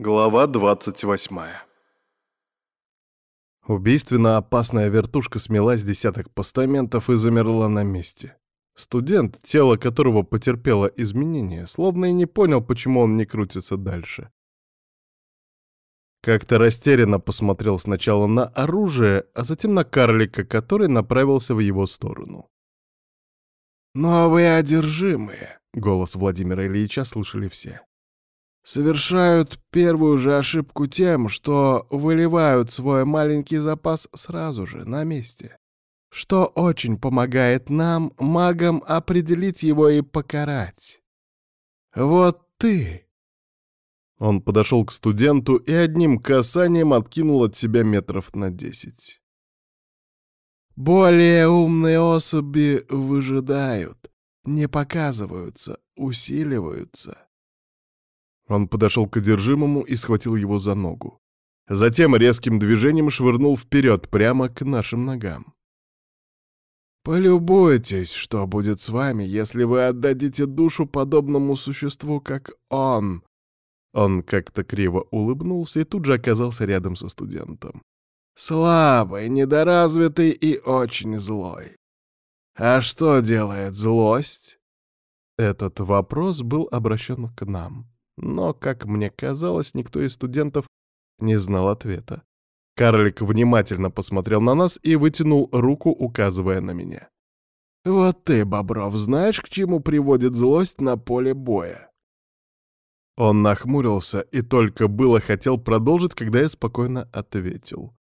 Глава 28 Убийственно опасная вертушка смела десяток постаментов и замерла на месте. Студент, тело которого потерпело изменения, словно и не понял, почему он не крутится дальше. Как-то растерянно посмотрел сначала на оружие, а затем на карлика, который направился в его сторону. «Новые одержимые!» — голос Владимира Ильича слышали все совершают первую же ошибку тем, что выливают свой маленький запас сразу же, на месте. Что очень помогает нам, магам, определить его и покарать. Вот ты... Он подошел к студенту и одним касанием откинул от себя метров на десять. Более умные особи выжидают, не показываются, усиливаются. Он подошел к одержимому и схватил его за ногу. Затем резким движением швырнул вперед, прямо к нашим ногам. «Полюбуйтесь, что будет с вами, если вы отдадите душу подобному существу, как он!» Он как-то криво улыбнулся и тут же оказался рядом со студентом. «Слабый, недоразвитый и очень злой. А что делает злость?» Этот вопрос был обращен к нам. Но, как мне казалось, никто из студентов не знал ответа. Карлик внимательно посмотрел на нас и вытянул руку, указывая на меня. «Вот ты, Бобров, знаешь, к чему приводит злость на поле боя?» Он нахмурился и только было хотел продолжить, когда я спокойно ответил.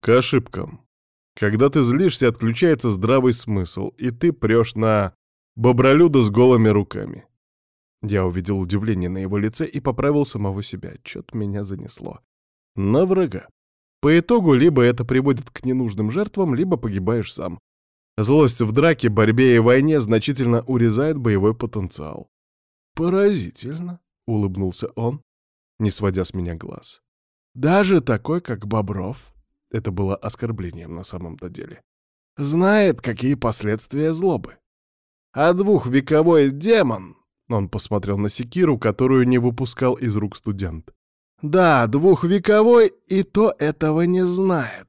«К ошибкам. Когда ты злишься, отключается здравый смысл, и ты прешь на бобролюда с голыми руками. Я увидел удивление на его лице и поправил самого себя. Чё-то меня занесло. На врага. По итогу либо это приводит к ненужным жертвам, либо погибаешь сам. Злость в драке, борьбе и войне значительно урезает боевой потенциал. «Поразительно», — улыбнулся он, не сводя с меня глаз. «Даже такой, как Бобров», — это было оскорблением на самом-то деле, знает, какие последствия злобы. А двухвековой демон он посмотрел на секиру, которую не выпускал из рук студент. «Да, двухвековой, и то этого не знает».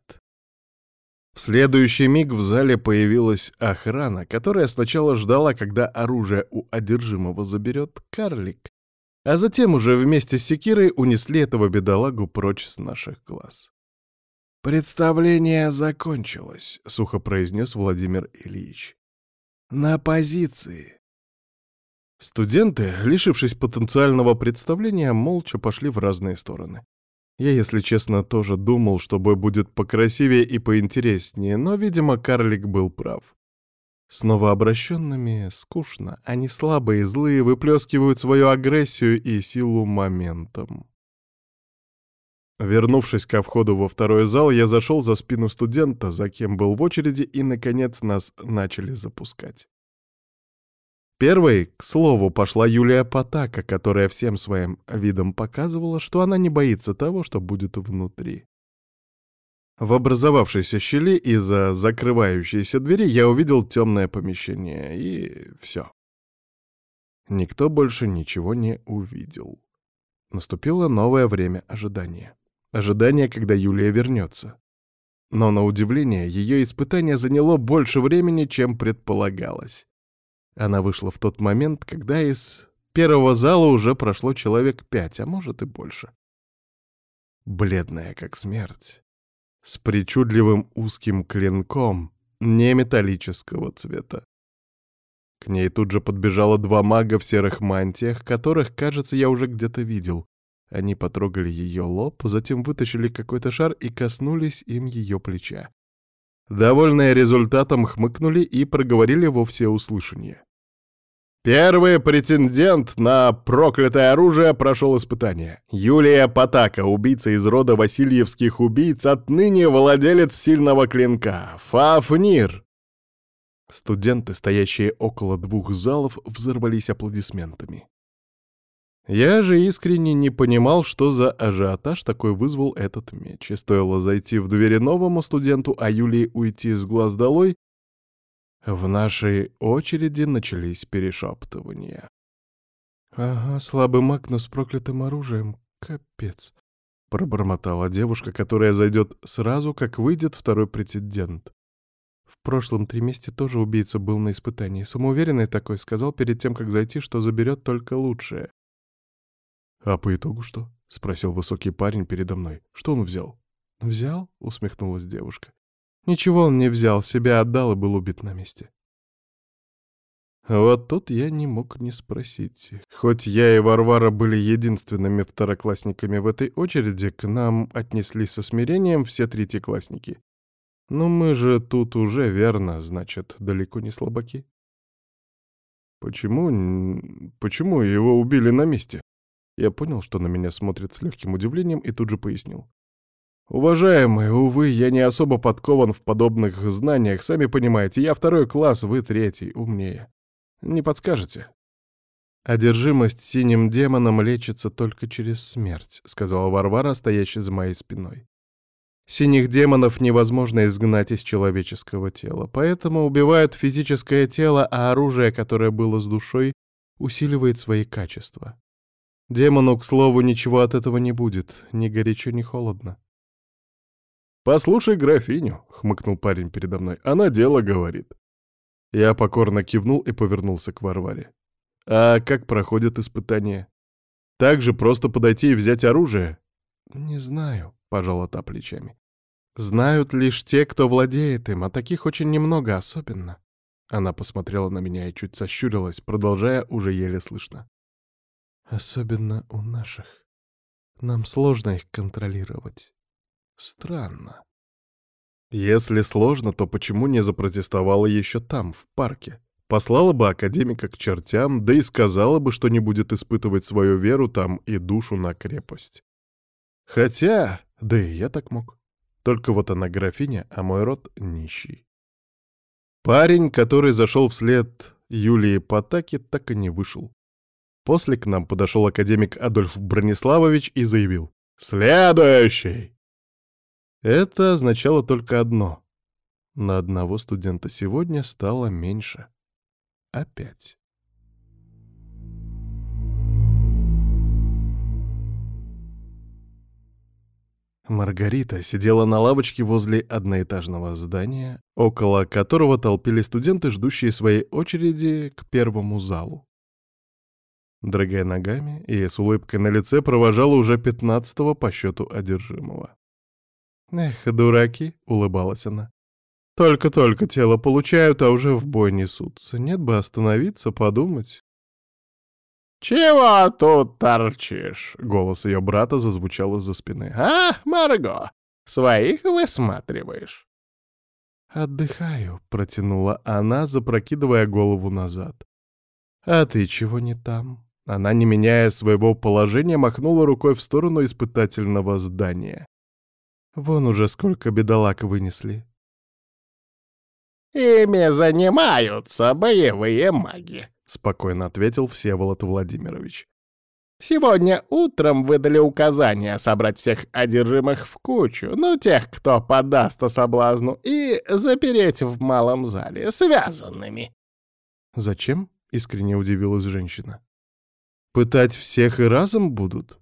В следующий миг в зале появилась охрана, которая сначала ждала, когда оружие у одержимого заберет карлик, а затем уже вместе с секирой унесли этого бедолагу прочь с наших глаз. «Представление закончилось», — сухо произнес Владимир Ильич. «На позиции. Студенты, лишившись потенциального представления, молча пошли в разные стороны. Я, если честно, тоже думал, что бой будет покрасивее и поинтереснее, но, видимо, карлик был прав. С новообращенными скучно, они слабые и злые, выплескивают свою агрессию и силу моментом. Вернувшись ко входу во второй зал, я зашел за спину студента, за кем был в очереди, и, наконец, нас начали запускать. Первой, к слову, пошла Юлия Потака, которая всем своим видом показывала, что она не боится того, что будет внутри. В образовавшейся щели из-за закрывающейся двери я увидел темное помещение, и все. Никто больше ничего не увидел. Наступило новое время ожидания. Ожидание, когда Юлия вернется. Но, на удивление, ее испытание заняло больше времени, чем предполагалось. Она вышла в тот момент, когда из первого зала уже прошло человек пять, а может и больше. Бледная, как смерть, с причудливым узким клинком, не металлического цвета. К ней тут же подбежало два мага в серых мантиях, которых, кажется, я уже где-то видел. Они потрогали ее лоб, затем вытащили какой-то шар и коснулись им ее плеча. Довольные результатом хмыкнули и проговорили во всеуслышание. Первый претендент на проклятое оружие прошел испытание. Юлия Потака, убийца из рода Васильевских убийц, отныне владелец сильного клинка. Фафнир. Студенты, стоящие около двух залов, взорвались аплодисментами. Я же искренне не понимал, что за ажиотаж такой вызвал этот меч, и стоило зайти в двери новому студенту, а Юлии уйти с глаз долой, в нашей очереди начались перешептывания. «Ага, слабый маг, но с проклятым оружием. капец», — пробормотала девушка, которая зайдет сразу, как выйдет второй претендент. В прошлом триместе тоже убийца был на испытании. Самоуверенный такой сказал перед тем, как зайти, что заберет только лучшее. «А по итогу что?» — спросил высокий парень передо мной. «Что он взял?» «Взял?» — усмехнулась девушка. «Ничего он не взял, себя отдал и был убит на месте». Вот тут я не мог не спросить. Хоть я и Варвара были единственными второклассниками в этой очереди, к нам отнеслись со смирением все третьеклассники. Но мы же тут уже верно, значит, далеко не слабаки. Почему... почему его убили на месте? Я понял, что на меня смотрят с легким удивлением, и тут же пояснил. «Уважаемый, увы, я не особо подкован в подобных знаниях, сами понимаете, я второй класс, вы третий, умнее. Не подскажете?» «Одержимость синим демоном лечится только через смерть», — сказала Варвара, стоящая за моей спиной. «Синих демонов невозможно изгнать из человеческого тела, поэтому убивают физическое тело, а оружие, которое было с душой, усиливает свои качества. Демону, к слову, ничего от этого не будет, ни горячо, ни холодно. «Послушай графиню», — хмыкнул парень передо мной, — «она дело говорит». Я покорно кивнул и повернулся к Варваре. «А как проходят испытания? Так же просто подойти и взять оружие?» «Не знаю», — пожала та плечами. «Знают лишь те, кто владеет им, а таких очень немного особенно». Она посмотрела на меня и чуть сощурилась, продолжая уже еле слышно. Особенно у наших. Нам сложно их контролировать. Странно. Если сложно, то почему не запротестовала еще там, в парке? Послала бы академика к чертям, да и сказала бы, что не будет испытывать свою веру там и душу на крепость. Хотя, да и я так мог. Только вот она графиня, а мой род нищий. Парень, который зашел вслед Юлии Потаки, так и не вышел. После к нам подошел академик Адольф Брониславович и заявил «Следующий!». Это означало только одно. На одного студента сегодня стало меньше. Опять. Маргарита сидела на лавочке возле одноэтажного здания, около которого толпили студенты, ждущие своей очереди к первому залу дрыгая ногами и с улыбкой на лице провожала уже пятнадцатого по счету одержимого. «Эх, дураки!» — улыбалась она. «Только-только тело получают, а уже в бой несутся. Нет бы остановиться, подумать». «Чего тут торчишь?» — голос ее брата зазвучал из-за спины. «А, Марго, своих высматриваешь?» «Отдыхаю», — протянула она, запрокидывая голову назад. «А ты чего не там?» Она, не меняя своего положения, махнула рукой в сторону испытательного здания. Вон уже сколько бедолаг вынесли. «Ими занимаются боевые маги», — спокойно ответил Всеволод Владимирович. «Сегодня утром выдали указание собрать всех одержимых в кучу, ну, тех, кто подастся соблазну, и запереть в малом зале, связанными». «Зачем?» — искренне удивилась женщина. Пытать всех и разом будут?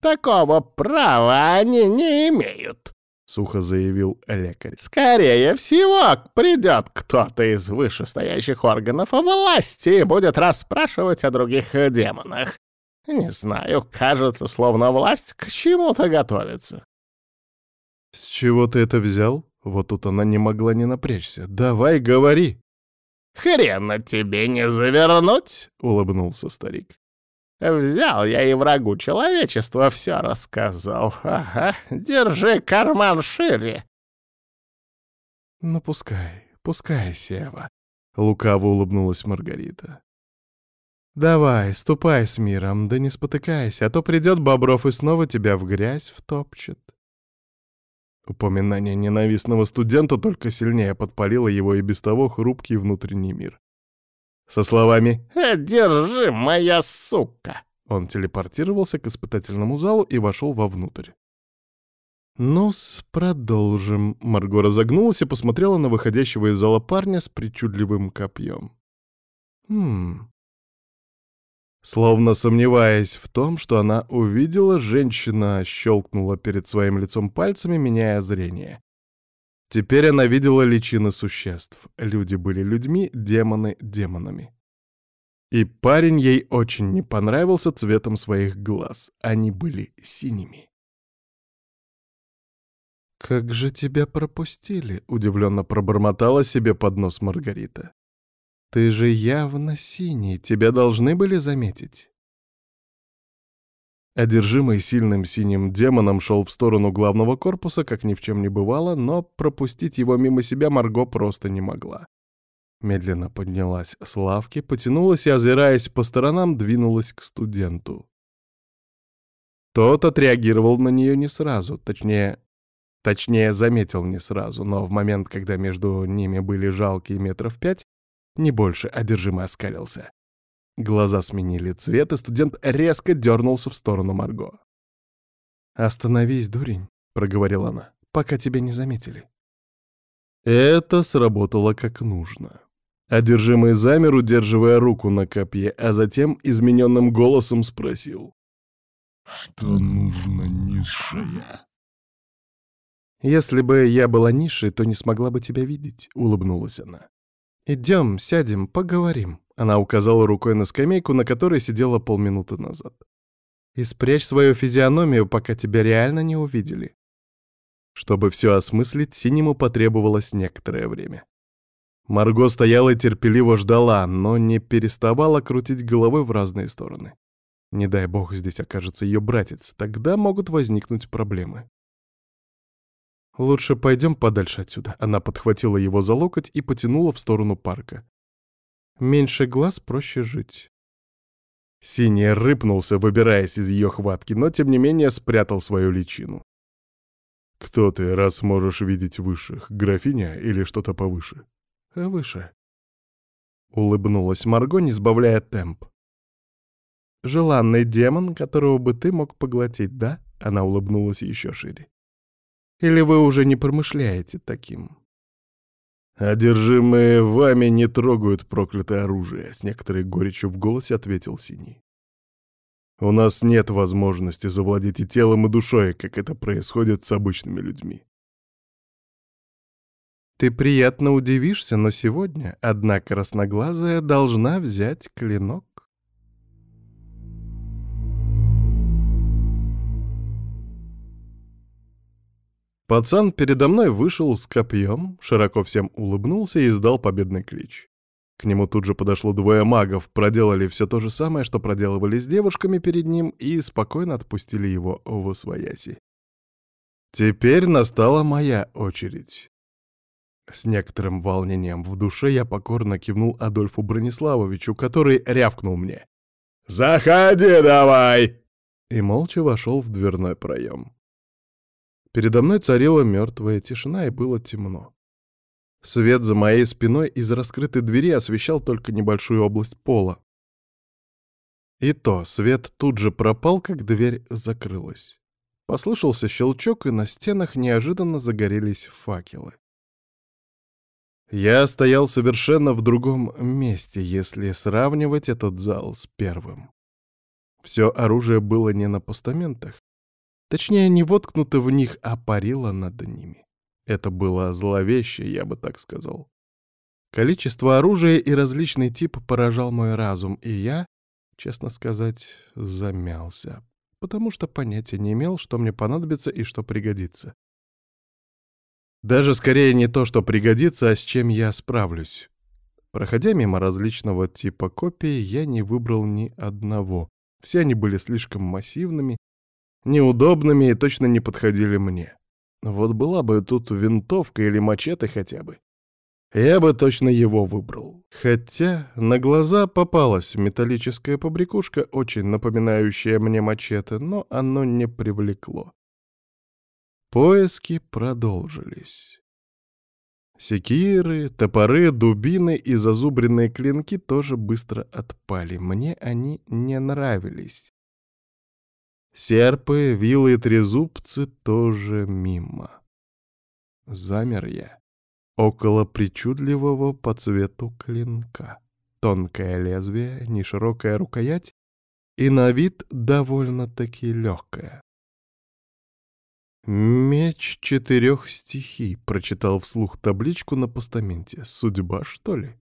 Такого права они не имеют, сухо заявил лекарь. Скорее всего, придет кто-то из вышестоящих органов власти и будет расспрашивать о других демонах. Не знаю, кажется, словно власть к чему-то готовится. С чего ты это взял? Вот тут она не могла не напрячься. Давай, говори. Хрена тебе не завернуть, улыбнулся старик. Взял я и врагу человечества все рассказал. Ага, держи карман шире. Ну, пускай, пускай, Сева. Лукаво улыбнулась Маргарита. «Давай, ступай с миром, да не спотыкайся, а то придет Бобров и снова тебя в грязь втопчет». Упоминание ненавистного студента только сильнее подпалило его и без того хрупкий внутренний мир со словами «Э, «Держи, моя сука!» Он телепортировался к испытательному залу и вошел вовнутрь. «Ну-с, продолжим». Марго разогнулась и посмотрела на выходящего из зала парня с причудливым копьем. «Хм... Словно сомневаясь в том, что она увидела, женщина щелкнула перед своим лицом пальцами, меняя зрение. Теперь она видела личины существ. Люди были людьми, демоны — демонами. И парень ей очень не понравился цветом своих глаз. Они были синими. «Как же тебя пропустили?» — удивленно пробормотала себе под нос Маргарита. «Ты же явно синий, тебя должны были заметить». Одержимый сильным синим демоном шел в сторону главного корпуса, как ни в чем не бывало, но пропустить его мимо себя Марго просто не могла. Медленно поднялась с лавки, потянулась и, озираясь по сторонам, двинулась к студенту. Тот отреагировал на нее не сразу, точнее, точнее, заметил не сразу, но в момент, когда между ними были жалкие метров пять, не больше одержимо оскалился. Глаза сменили цвет, и студент резко дернулся в сторону Марго. «Остановись, дурень», — проговорила она, — «пока тебя не заметили». Это сработало как нужно. Одержимый замер, удерживая руку на копье, а затем измененным голосом спросил. «Что нужно, низшая?» «Если бы я была низшей, то не смогла бы тебя видеть», — улыбнулась она. «Идем, сядем, поговорим», — она указала рукой на скамейку, на которой сидела полминуты назад. «И спрячь свою физиономию, пока тебя реально не увидели». Чтобы все осмыслить, Синему потребовалось некоторое время. Марго стояла и терпеливо ждала, но не переставала крутить головой в разные стороны. Не дай бог здесь окажется ее братец, тогда могут возникнуть проблемы. «Лучше пойдем подальше отсюда», — она подхватила его за локоть и потянула в сторону парка. «Меньше глаз, проще жить». Синий рыпнулся, выбираясь из ее хватки, но тем не менее спрятал свою личину. «Кто ты, раз можешь видеть высших, графиня или что-то повыше?» выше. Улыбнулась Марго, не сбавляя темп. «Желанный демон, которого бы ты мог поглотить, да?» Она улыбнулась еще шире. «Или вы уже не промышляете таким?» «Одержимые вами не трогают проклятое оружие», — с некоторой горечью в голосе ответил Синий. «У нас нет возможности завладеть и телом, и душой, как это происходит с обычными людьми. Ты приятно удивишься, но сегодня одна красноглазая должна взять клинок. Пацан передо мной вышел с копьем, широко всем улыбнулся и издал победный клич. К нему тут же подошло двое магов, проделали все то же самое, что проделывали с девушками перед ним, и спокойно отпустили его в освояси. Теперь настала моя очередь. С некоторым волнением в душе я покорно кивнул Адольфу Брониславовичу, который рявкнул мне. «Заходи давай!» И молча вошел в дверной проем. Передо мной царила мертвая тишина, и было темно. Свет за моей спиной из раскрытой двери освещал только небольшую область пола. И то свет тут же пропал, как дверь закрылась. Послышался щелчок, и на стенах неожиданно загорелись факелы. Я стоял совершенно в другом месте, если сравнивать этот зал с первым. Все оружие было не на постаментах. Точнее, не воткнуто в них, а парило над ними. Это было зловеще, я бы так сказал. Количество оружия и различный тип поражал мой разум, и я, честно сказать, замялся, потому что понятия не имел, что мне понадобится и что пригодится. Даже скорее не то, что пригодится, а с чем я справлюсь. Проходя мимо различного типа копий, я не выбрал ни одного. Все они были слишком массивными, неудобными и точно не подходили мне. Вот была бы тут винтовка или мачете хотя бы. Я бы точно его выбрал. Хотя на глаза попалась металлическая побрякушка, очень напоминающая мне мачете, но оно не привлекло. Поиски продолжились. Секиры, топоры, дубины и зазубренные клинки тоже быстро отпали. Мне они не нравились. Серпы, вилы и трезубцы тоже мимо. Замер я около причудливого по цвету клинка. Тонкое лезвие, неширокая рукоять и на вид довольно-таки легкое. «Меч четырех стихий», — прочитал вслух табличку на постаменте. «Судьба, что ли?»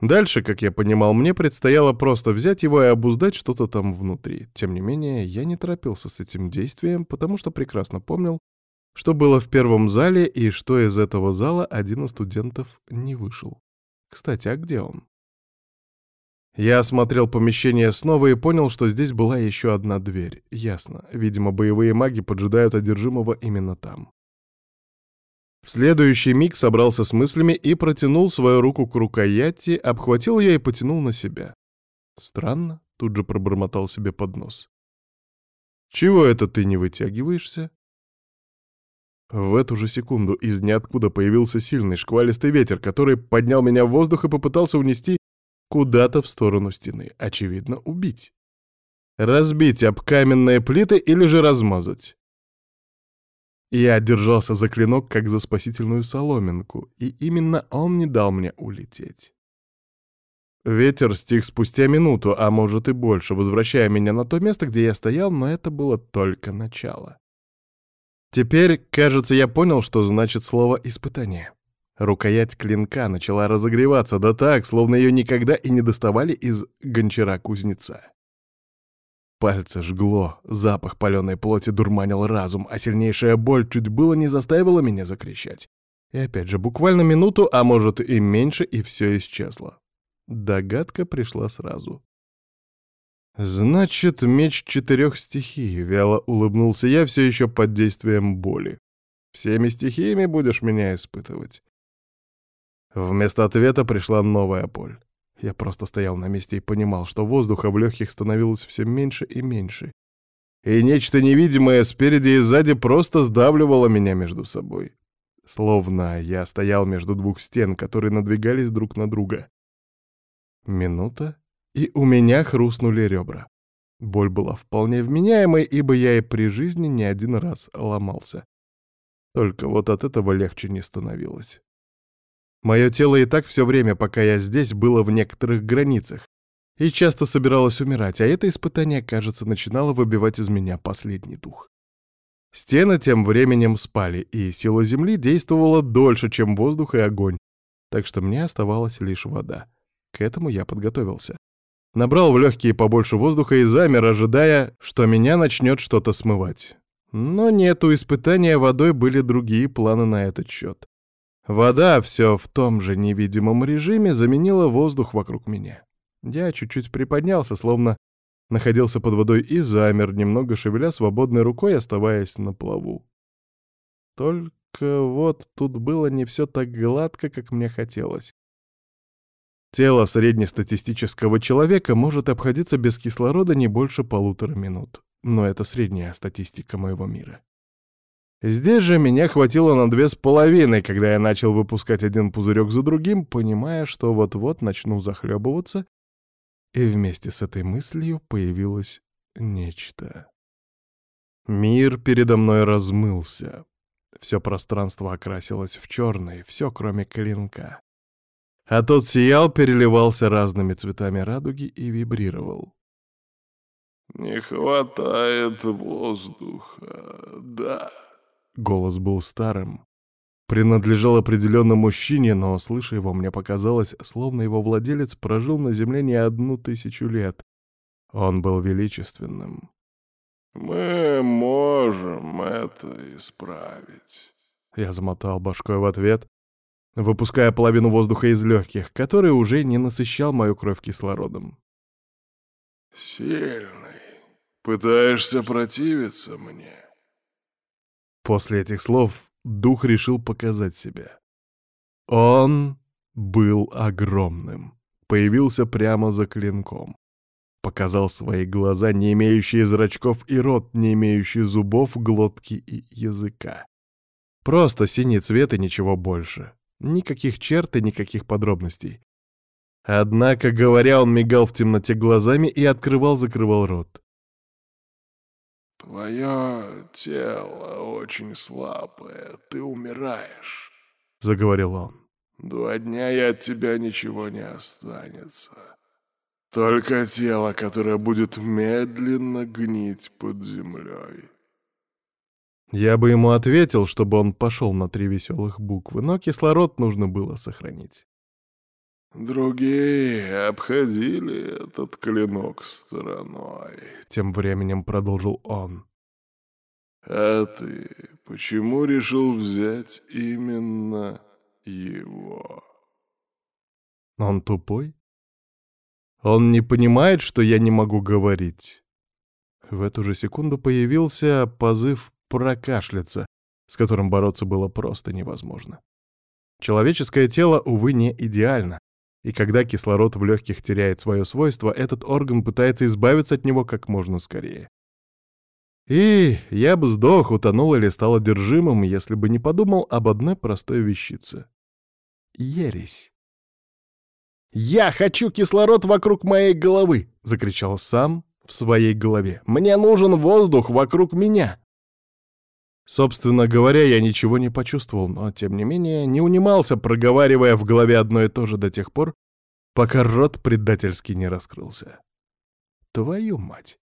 Дальше, как я понимал, мне предстояло просто взять его и обуздать что-то там внутри. Тем не менее, я не торопился с этим действием, потому что прекрасно помнил, что было в первом зале и что из этого зала один из студентов не вышел. Кстати, а где он? Я осмотрел помещение снова и понял, что здесь была еще одна дверь. Ясно. Видимо, боевые маги поджидают одержимого именно там. В следующий миг собрался с мыслями и протянул свою руку к рукояти, обхватил ее и потянул на себя. Странно, тут же пробормотал себе под нос. «Чего это ты не вытягиваешься?» В эту же секунду из ниоткуда появился сильный шквалистый ветер, который поднял меня в воздух и попытался унести куда-то в сторону стены, очевидно, убить. Разбить об каменные плиты или же размазать. Я держался за клинок, как за спасительную соломинку, и именно он не дал мне улететь. Ветер стих спустя минуту, а может и больше, возвращая меня на то место, где я стоял, но это было только начало. Теперь, кажется, я понял, что значит слово «испытание». Рукоять клинка начала разогреваться, да так, словно ее никогда и не доставали из гончара-кузнеца. Пальцы жгло, запах паленой плоти дурманил разум, а сильнейшая боль чуть было не заставила меня закричать. И опять же, буквально минуту, а может и меньше, и все исчезло. Догадка пришла сразу. «Значит, меч четырех стихий», — вяло улыбнулся я, все еще под действием боли. «Всеми стихиями будешь меня испытывать?» Вместо ответа пришла новая боль. Я просто стоял на месте и понимал, что воздуха в легких становилось все меньше и меньше. И нечто невидимое спереди и сзади просто сдавливало меня между собой. Словно я стоял между двух стен, которые надвигались друг на друга. Минута, и у меня хрустнули ребра. Боль была вполне вменяемой, ибо я и при жизни не один раз ломался. Только вот от этого легче не становилось. Мое тело и так все время, пока я здесь, было в некоторых границах и часто собиралось умирать, а это испытание, кажется, начинало выбивать из меня последний дух. Стены тем временем спали, и сила Земли действовала дольше, чем воздух и огонь, так что мне оставалась лишь вода. К этому я подготовился. Набрал в легкие побольше воздуха и замер, ожидая, что меня начнет что-то смывать. Но нет, у испытания водой были другие планы на этот счет. Вода все в том же невидимом режиме заменила воздух вокруг меня. Я чуть-чуть приподнялся, словно находился под водой и замер, немного шевеля свободной рукой, оставаясь на плаву. Только вот тут было не все так гладко, как мне хотелось. Тело среднестатистического человека может обходиться без кислорода не больше полутора минут. Но это средняя статистика моего мира. Здесь же меня хватило на две с половиной, когда я начал выпускать один пузырек за другим, понимая, что вот-вот начну захлебываться, и вместе с этой мыслью появилось нечто. Мир передо мной размылся. Все пространство окрасилось в черный, все кроме клинка. А тот сиял, переливался разными цветами радуги и вибрировал. «Не хватает воздуха, да», Голос был старым. Принадлежал определенно мужчине, но, слыша его, мне показалось, словно его владелец прожил на земле не одну тысячу лет. Он был величественным. «Мы можем это исправить». Я замотал башкой в ответ, выпуская половину воздуха из легких, который уже не насыщал мою кровь кислородом. «Сильный. Пытаешься противиться мне?» После этих слов дух решил показать себя. Он был огромным, появился прямо за клинком. Показал свои глаза, не имеющие зрачков, и рот, не имеющий зубов, глотки и языка. Просто синий цвет и ничего больше. Никаких черт и никаких подробностей. Однако, говоря, он мигал в темноте глазами и открывал-закрывал рот. «Твое тело очень слабое, ты умираешь», — заговорил он. «Два дня и от тебя ничего не останется. Только тело, которое будет медленно гнить под землей. Я бы ему ответил, чтобы он пошел на три веселых буквы, но кислород нужно было сохранить. Другие обходили этот клинок стороной. Тем временем продолжил он. А ты почему решил взять именно его? Он тупой? Он не понимает, что я не могу говорить. В эту же секунду появился позыв прокашляться, с которым бороться было просто невозможно. Человеческое тело, увы, не идеально, и когда кислород в легких теряет свое свойство, этот орган пытается избавиться от него как можно скорее. И я бы сдох, утонул или стал одержимым, если бы не подумал об одной простой вещице. Ересь. «Я хочу кислород вокруг моей головы!» — закричал сам в своей голове. «Мне нужен воздух вокруг меня!» Собственно говоря, я ничего не почувствовал, но, тем не менее, не унимался, проговаривая в голове одно и то же до тех пор, пока рот предательски не раскрылся. Твою мать!